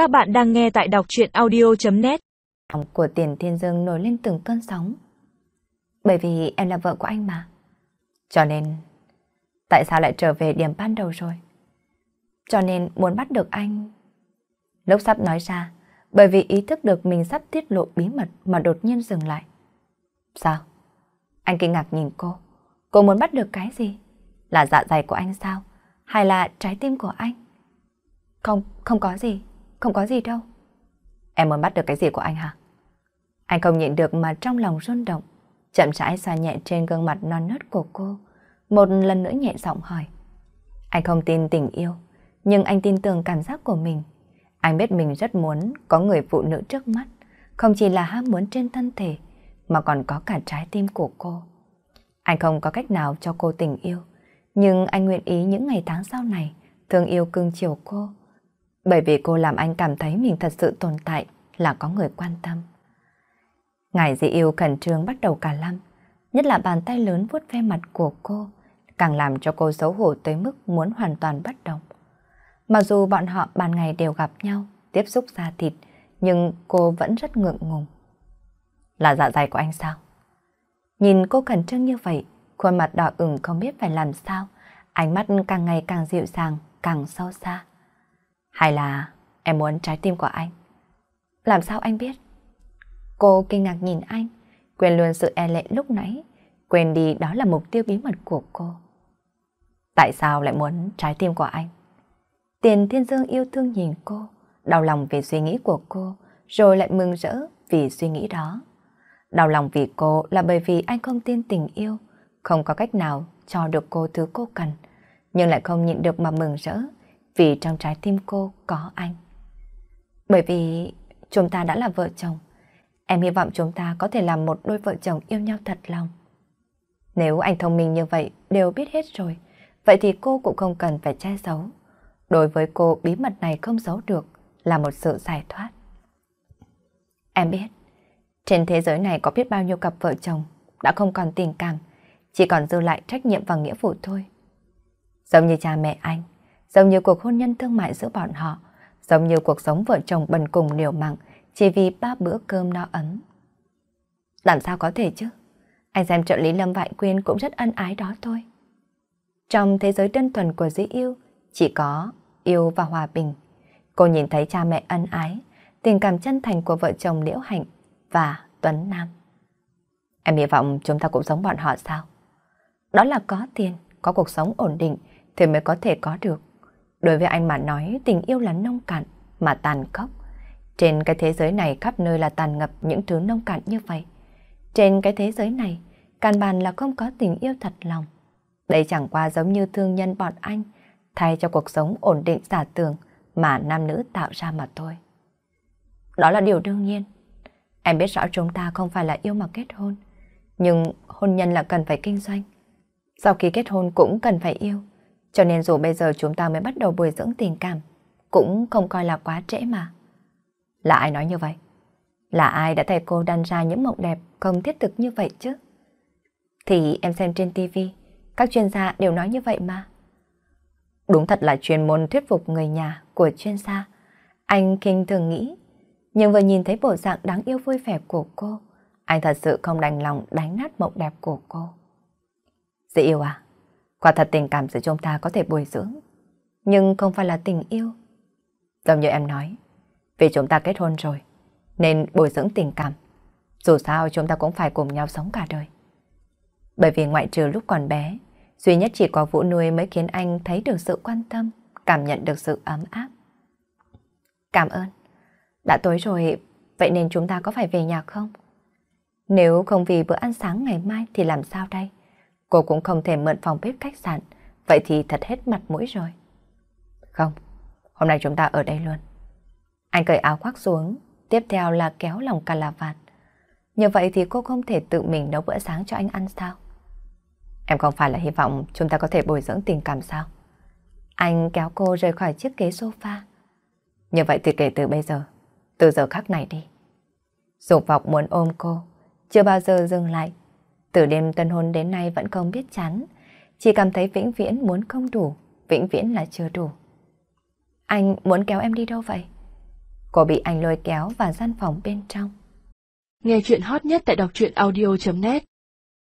Các bạn đang nghe tại đọc chuyện audio.net Lòng của tiền thiên dương nổi lên từng cơn sóng. Bởi vì em là vợ của anh mà. Cho nên, tại sao lại trở về điểm ban đầu rồi? Cho nên muốn bắt được anh. Lúc sắp nói ra, bởi vì ý thức được mình sắp tiết lộ bí mật mà đột nhiên dừng lại. Sao? Anh kinh ngạc nhìn cô. Cô muốn bắt được cái gì? Là dạ dày của anh sao? Hay là trái tim của anh? Không, không có gì. Không có gì đâu. Em muốn bắt được cái gì của anh hả? Anh không nhịn được mà trong lòng run động. Chậm rãi xoa nhẹ trên gương mặt non nớt của cô. Một lần nữa nhẹ giọng hỏi. Anh không tin tình yêu, nhưng anh tin tưởng cảm giác của mình. Anh biết mình rất muốn có người phụ nữ trước mắt, không chỉ là ham muốn trên thân thể, mà còn có cả trái tim của cô. Anh không có cách nào cho cô tình yêu, nhưng anh nguyện ý những ngày tháng sau này thương yêu cưng chiều cô. Bởi vì cô làm anh cảm thấy mình thật sự tồn tại là có người quan tâm. Ngài dị yêu khẩn trương bắt đầu cả lâm, nhất là bàn tay lớn vuốt ve mặt của cô, càng làm cho cô xấu hổ tới mức muốn hoàn toàn bất động. Mặc dù bọn họ ban ngày đều gặp nhau, tiếp xúc da thịt, nhưng cô vẫn rất ngượng ngùng. Là dạ dày của anh sao? Nhìn cô khẩn trương như vậy, khuôn mặt đỏ ửng không biết phải làm sao, ánh mắt càng ngày càng dịu dàng, càng sâu xa. Hay là em muốn trái tim của anh? Làm sao anh biết? Cô kinh ngạc nhìn anh, quên luôn sự e lệ lúc nãy, quên đi đó là mục tiêu bí mật của cô. Tại sao lại muốn trái tim của anh? Tiền Thiên Dương yêu thương nhìn cô, đau lòng vì suy nghĩ của cô, rồi lại mừng rỡ vì suy nghĩ đó. Đau lòng vì cô là bởi vì anh không tin tình yêu, không có cách nào cho được cô thứ cô cần, nhưng lại không nhịn được mà mừng rỡ vì trong trái tim cô có anh. Bởi vì chúng ta đã là vợ chồng, em hy vọng chúng ta có thể làm một đôi vợ chồng yêu nhau thật lòng. Nếu anh thông minh như vậy đều biết hết rồi, vậy thì cô cũng không cần phải che giấu. Đối với cô bí mật này không giấu được là một sự giải thoát. Em biết, trên thế giới này có biết bao nhiêu cặp vợ chồng đã không còn tình cảm, chỉ còn dư lại trách nhiệm và nghĩa vụ thôi. Giống như cha mẹ anh, giống như cuộc hôn nhân thương mại giữa bọn họ, giống như cuộc sống vợ chồng bần cùng liều mạng chỉ vì ba bữa cơm no ấm. Làm sao có thể chứ? Anh xem trợ lý Lâm Vạn Quyên cũng rất ân ái đó thôi. Trong thế giới đơn thuần của dĩ yêu, chỉ có yêu và hòa bình. Cô nhìn thấy cha mẹ ân ái, tình cảm chân thành của vợ chồng Liễu Hạnh và Tuấn Nam. Em hy vọng chúng ta cũng giống bọn họ sao? Đó là có tiền, có cuộc sống ổn định thì mới có thể có được. Đối với anh mà nói tình yêu là nông cạn mà tàn khốc. Trên cái thế giới này khắp nơi là tàn ngập những thứ nông cạn như vậy. Trên cái thế giới này, căn bản là không có tình yêu thật lòng. Đây chẳng qua giống như thương nhân bọn anh, thay cho cuộc sống ổn định giả tưởng mà nam nữ tạo ra mà thôi. Đó là điều đương nhiên. Em biết rõ chúng ta không phải là yêu mà kết hôn, nhưng hôn nhân là cần phải kinh doanh. Sau khi kết hôn cũng cần phải yêu, cho nên dù bây giờ chúng ta mới bắt đầu bồi dưỡng tình cảm, cũng không coi là quá trễ mà. Là ai nói như vậy? Là ai đã thầy cô đan ra những mộng đẹp không thiết thực như vậy chứ? Thì em xem trên TV, các chuyên gia đều nói như vậy mà. Đúng thật là chuyên môn thuyết phục người nhà của chuyên gia. Anh kinh thường nghĩ, nhưng vừa nhìn thấy bộ dạng đáng yêu vui vẻ của cô, anh thật sự không đành lòng đánh nát mộng đẹp của cô. Dĩ yêu à, quả thật tình cảm giữa chúng ta có thể bồi dưỡng, nhưng không phải là tình yêu. Giống như em nói, vì chúng ta kết hôn rồi, nên bồi dưỡng tình cảm. Dù sao chúng ta cũng phải cùng nhau sống cả đời. Bởi vì ngoại trừ lúc còn bé, duy nhất chỉ có Vũ nuôi mới khiến anh thấy được sự quan tâm, cảm nhận được sự ấm áp. Cảm ơn. Đã tối rồi, vậy nên chúng ta có phải về nhà không? Nếu không vì bữa ăn sáng ngày mai thì làm sao đây? Cô cũng không thể mượn phòng bếp khách sạn, vậy thì thật hết mặt mũi rồi. Không, hôm nay chúng ta ở đây luôn. Anh cởi áo khoác xuống, tiếp theo là kéo lòng cà la vạt. Như vậy thì cô không thể tự mình nấu bữa sáng cho anh ăn sao? Em không phải là hy vọng chúng ta có thể bồi dưỡng tình cảm sao? Anh kéo cô rời khỏi chiếc ghế sofa. Như vậy thì kể từ bây giờ, từ giờ khắc này đi. Dục vọng muốn ôm cô, chưa bao giờ dừng lại. Từ đêm tân hôn đến nay vẫn không biết chán, chỉ cảm thấy vĩnh viễn muốn không đủ, vĩnh viễn là chưa đủ. Anh muốn kéo em đi đâu vậy? Cô bị anh lôi kéo vào gian phòng bên trong. Nghe chuyện hot nhất tại đọc truyện audio.net